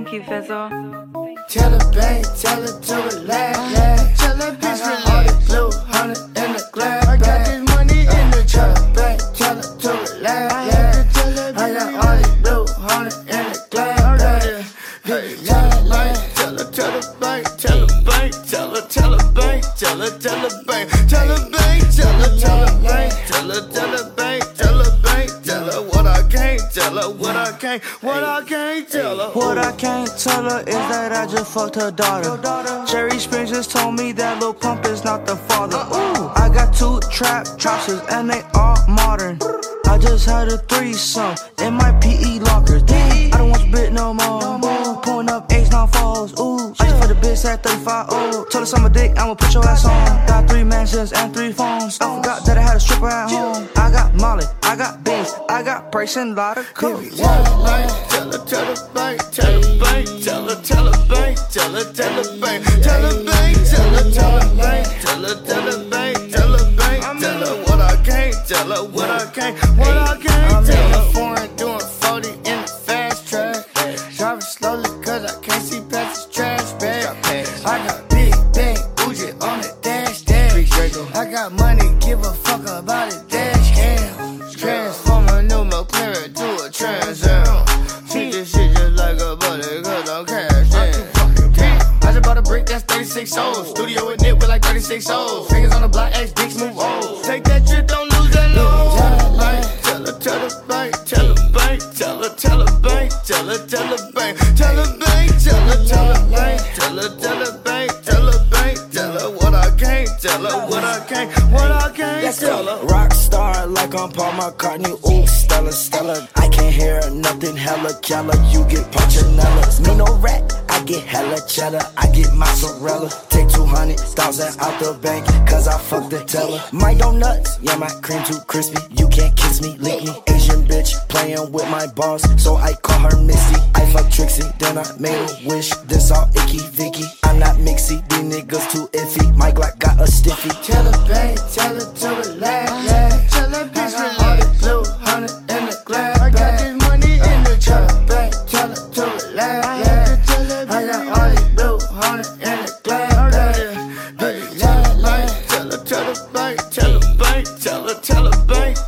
Thank you, Fizzle. Tell the bank, tell her to relax. relax. Tell that bitch relax. All the blue hundred in the glass. I got this money in the tell the bank, tell her to relax. I got all the blue hundred in the glass. Hey, tell the bank, tell her, tell the bank, tell the bank, tell her, tell the bank, tell her, tell the bank, tell the bank, tell her, tell the bank, tell her, tell the bank, I can't, what I can't tell her. What I can't tell her is that I just fucked her daughter. Jerry Springer just told me that Lil Pump is not the father. Ooh, I got two trap trousers and they all modern. I just had a threesome in my PE locker. Damn, I don't want to bit no more. Pulling up A's, not falls. Ooh, I just fucked a bitch at 35. Oh, told her some dick, I'ma put your ass on. Got three mansions and three phones. I forgot that I had a stripper at home. I got Molly, I got beans, I got price and lot of coke. Tell the bank, tell her, tell the bank, tell the bank, tell her, tell the bank, tell her, tell the bank, tell the bank, tell her, tell the bank, tell her, tell the bank, tell the bank, tell her what I can't, tell her what I can't, what I can't tell her. Foreign doing 40 in the fast track, driving slowly cause I can't see past the trash bag. I got big bang, Uji on the dash dash. I got money, give a fuck about it, 36 souls. Studio with Nick with like 36 souls. Fingers on the block, X dicks move old. Take that trip, don't lose that load. Tell her, tell the bank, tell the bank, tell her, tell the bank, tell her, tell the bank, tell the bank, tell her, tell the bank, tell her, tell the bank, tell the bank, tell her what I can't, tell her what I can't, what I can't tell her. Rock star like I'm Paul McCartney. Ooh, Stella, Stella. I can't hear nothing. Hella Keller. You get Punchinella. Me no rat. I get hella cheddar. I get mozzarella. Take 200,000 out the bank. Cause I fucked the teller. My donuts. Yeah, my cream too crispy. You can't kiss me, lick me. Asian bitch playing with my boss. So I call her Missy. I fuck Trixie. Then I made a wish. Then saw Icky Vicky. I'm not mixy. These niggas too iffy. My Glock got a stiffy. Tell the bank, tell her to relax,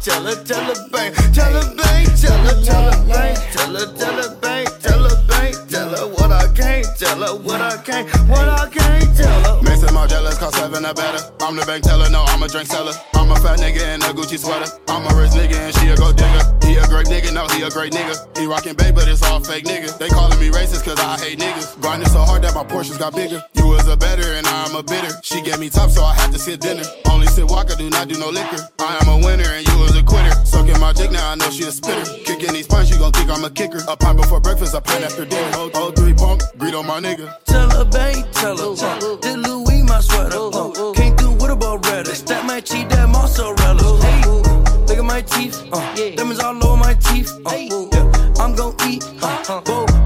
tell her, tell the bank, tell the bank, tell her, tell the bank, tell her, tell the bank, tell the bank, tell her what I can't, tell her what I can't, what I can't tell her. Maison Margiela's cost seven or better. I'm the bank teller, no, I'm a drink seller. I'm a fat nigga in a Gucci sweater. I'm a rich nigga and she a gold digger. He a great nigga, no, he a great nigga. He rockin' babe, but it's all fake niggas. They calling me racist cause I hate niggas. Grinding so hard that my portions got bigger. You was a better and. She gave me top, so I had to sit dinner. Only sit vodka, do not do no liquor. I am a winner and you was a quitter. Sucking my dick now, I know she a spitter. Kicking these punch, you gon' think I'm a kicker. A pint before breakfast, a pint after dinner. Oh, oh three pump, greet on my nigga. Tell her, babe, tell her. Uh, this Louis, my sweater. Uh, can't do what about Reddit? Stack my cheek, that mozzarella. Hey, look at my teeth. Uh, diamonds all over my teeth. Uh, yeah, I'm gon' eat. Uh, bon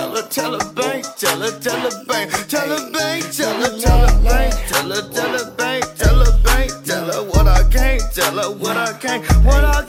tell her, tell the bank, tell her, tell the bank, tell the bank, tell her, tell the bank, tell her, tell the bank, tell the bank, tell her what I can't, tell her what I can't, what I